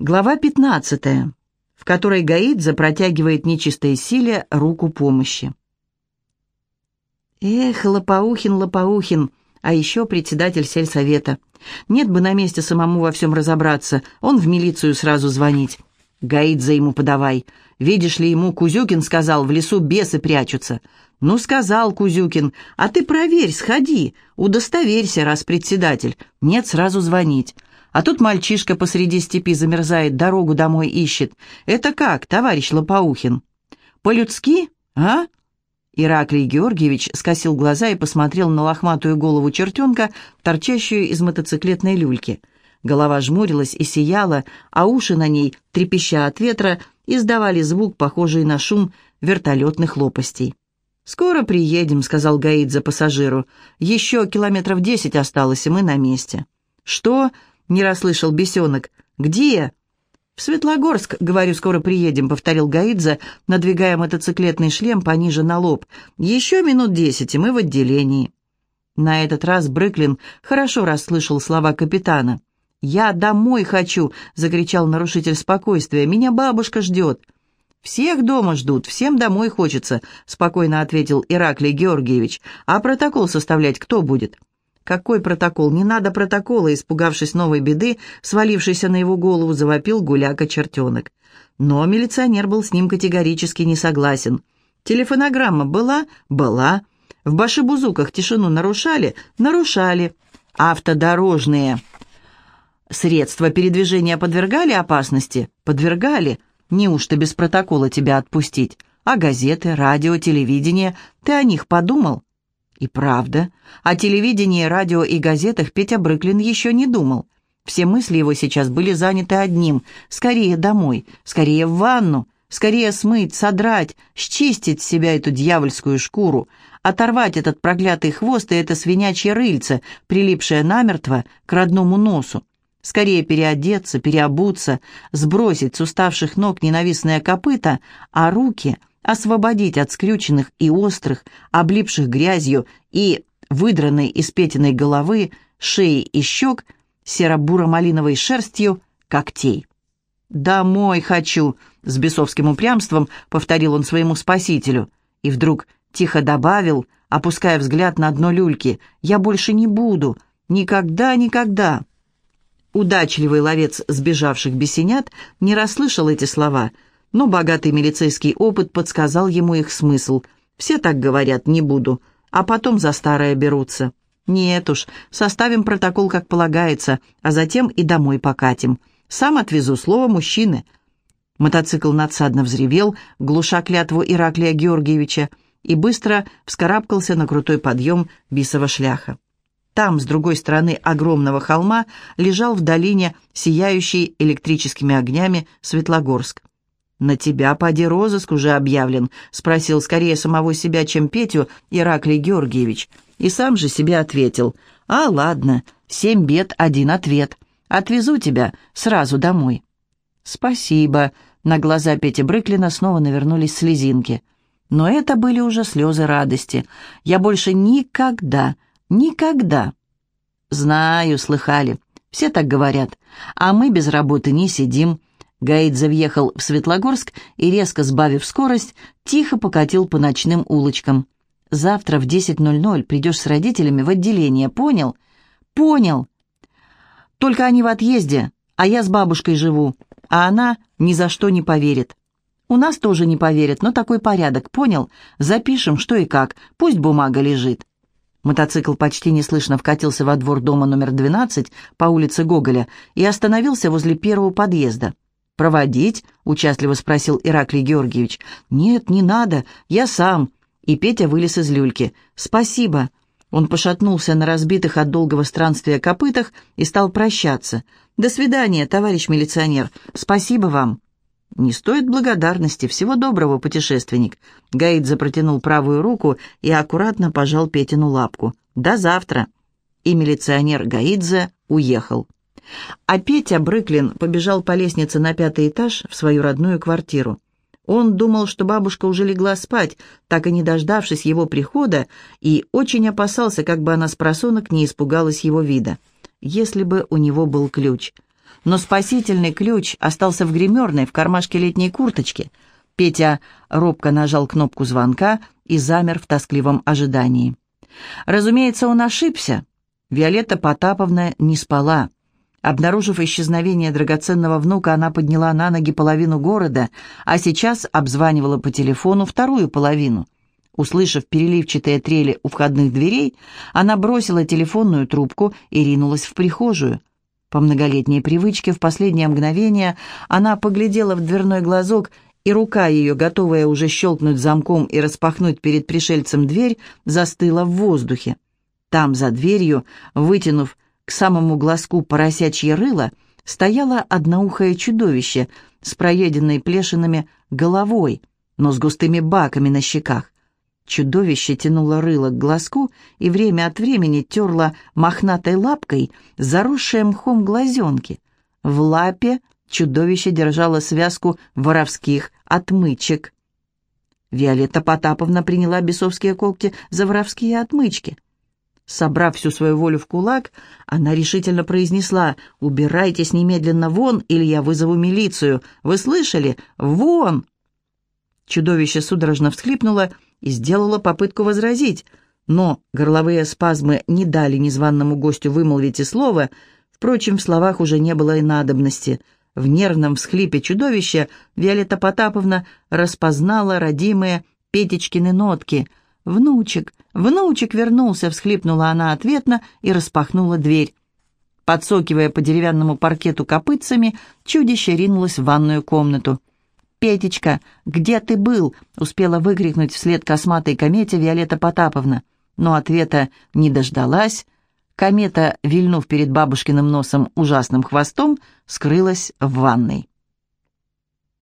Глава 15, в которой Гаидзе протягивает нечистой силе руку помощи. Эх, Лопоухин, Лопоухин, а еще председатель сельсовета. Нет бы на месте самому во всем разобраться, он в милицию сразу звонить. Гаидзе ему подавай. Видишь ли, ему Кузюкин сказал, в лесу бесы прячутся. Ну, сказал Кузюкин, а ты проверь, сходи, удостоверься, раз председатель. Нет, сразу звонить. А тут мальчишка посреди степи замерзает, дорогу домой ищет. Это как, товарищ Лопоухин? По-людски, а? Ираклий Георгиевич скосил глаза и посмотрел на лохматую голову чертенка, торчащую из мотоциклетной люльки. Голова жмурилась и сияла, а уши на ней, трепеща от ветра, издавали звук, похожий на шум вертолетных лопастей. «Скоро приедем», — сказал Гаидзе пассажиру. «Еще километров десять осталось, и мы на месте». «Что?» Не расслышал бесенок. «Где?» «В Светлогорск, говорю, скоро приедем», — повторил Гаидзе, надвигая мотоциклетный шлем пониже на лоб. «Еще минут десять, и мы в отделении». На этот раз Брыклин хорошо расслышал слова капитана. «Я домой хочу!» — закричал нарушитель спокойствия. «Меня бабушка ждет!» «Всех дома ждут, всем домой хочется», — спокойно ответил Ираклий Георгиевич. «А протокол составлять кто будет?» «Какой протокол? Не надо протокола!» Испугавшись новой беды, свалившейся на его голову, завопил гуляка-чертенок. Но милиционер был с ним категорически не согласен. «Телефонограмма была? Была. В башибузуках тишину нарушали? Нарушали. Автодорожные средства передвижения подвергали опасности? Подвергали. Неужто без протокола тебя отпустить? А газеты, радио, телевидение? Ты о них подумал?» И правда, о телевидении, радио и газетах Петя Брыклин еще не думал. Все мысли его сейчас были заняты одним — скорее домой, скорее в ванну, скорее смыть, содрать, счистить с себя эту дьявольскую шкуру, оторвать этот проклятый хвост и это свинячье рыльце, прилипшее намертво к родному носу. Скорее переодеться, переобуться, сбросить с уставших ног ненавистное копыто, а руки освободить от скрюченных и острых, облипших грязью и выдранной из петиной головы, шеи и щек серо-буро-малиновой шерстью когтей. «Домой хочу!» — с бесовским упрямством повторил он своему спасителю. И вдруг тихо добавил, опуская взгляд на дно люльки, «Я больше не буду! Никогда, никогда!» Удачливый ловец сбежавших бесенят не расслышал эти слова — но богатый милицейский опыт подсказал ему их смысл. Все так говорят, не буду, а потом за старое берутся. Нет уж, составим протокол, как полагается, а затем и домой покатим. Сам отвезу слово мужчины. Мотоцикл надсадно взревел, глуша клятву Ираклия Георгиевича, и быстро вскарабкался на крутой подъем бисового шляха. Там, с другой стороны огромного холма, лежал в долине сияющий электрическими огнями Светлогорск. «На тебя, поди, розыск уже объявлен», — спросил скорее самого себя, чем Петю, Ираклий Георгиевич. И сам же себе ответил. «А, ладно, семь бед, один ответ. Отвезу тебя сразу домой». «Спасибо», — на глаза Пети Брыклина снова навернулись слезинки. Но это были уже слезы радости. «Я больше никогда, никогда...» «Знаю, слыхали. Все так говорят. А мы без работы не сидим». Гаидзе въехал в Светлогорск и, резко сбавив скорость, тихо покатил по ночным улочкам. «Завтра в 10.00 придешь с родителями в отделение, понял?» «Понял!» «Только они в отъезде, а я с бабушкой живу, а она ни за что не поверит». «У нас тоже не поверят, но такой порядок, понял? Запишем, что и как, пусть бумага лежит». Мотоцикл почти неслышно вкатился во двор дома номер 12 по улице Гоголя и остановился возле первого подъезда. «Проводить?» — участливо спросил Ираклий Георгиевич. «Нет, не надо, я сам». И Петя вылез из люльки. «Спасибо». Он пошатнулся на разбитых от долгого странствия копытах и стал прощаться. «До свидания, товарищ милиционер. Спасибо вам». «Не стоит благодарности. Всего доброго, путешественник». Гаид запротянул правую руку и аккуратно пожал Петину лапку. «До завтра». И милиционер Гаидзе уехал. А Петя Брыклин побежал по лестнице на пятый этаж в свою родную квартиру. Он думал, что бабушка уже легла спать, так и не дождавшись его прихода, и очень опасался, как бы она с просонок не испугалась его вида. Если бы у него был ключ. но спасительный ключ остался в гримерной в кармашке летней курточки. Петя робко нажал кнопку звонка и замер в тоскливом ожидании. Разумеется, он ошибся. Виолетта Потаповна не спала. Обнаружив исчезновение драгоценного внука, она подняла на ноги половину города, а сейчас обзванивала по телефону вторую половину. Услышав переливчатые трели у входных дверей, она бросила телефонную трубку и ринулась в прихожую. По многолетней привычке в последнее мгновение она поглядела в дверной глазок, и рука ее, готовая уже щелкнуть замком и распахнуть перед пришельцем дверь, застыла в воздухе. Там, за дверью, вытянув к самому глазку поросячье рыло, стояло одноухое чудовище с проеденной плешинами головой, но с густыми баками на щеках. Чудовище тянуло рыло к глазку и время от времени терло мохнатой лапкой заросшие мхом глазенки. В лапе чудовище держало связку воровских отмычек. Виолетта Потаповна приняла бесовские когти за воровские отмычки. Собрав всю свою волю в кулак, она решительно произнесла «Убирайтесь немедленно вон, или я вызову милицию. Вы слышали? Вон!» Чудовище судорожно всхлипнуло и сделала попытку возразить, но горловые спазмы не дали незваному гостю вымолвить и слова, впрочем, в словах уже не было и надобности. В нервном всхлипе чудовища Виолетта Потаповна распознала родимые Петечкины нотки. «Внучек, внучек вернулся!» — всхлипнула она ответно и распахнула дверь. Подсокивая по деревянному паркету копытцами, чудище ринулось в ванную комнату. «Петечка, где ты был?» — успела выкрикнуть вслед косматой комете Виолетта Потаповна. Но ответа не дождалась. Комета, вильнув перед бабушкиным носом ужасным хвостом, скрылась в ванной.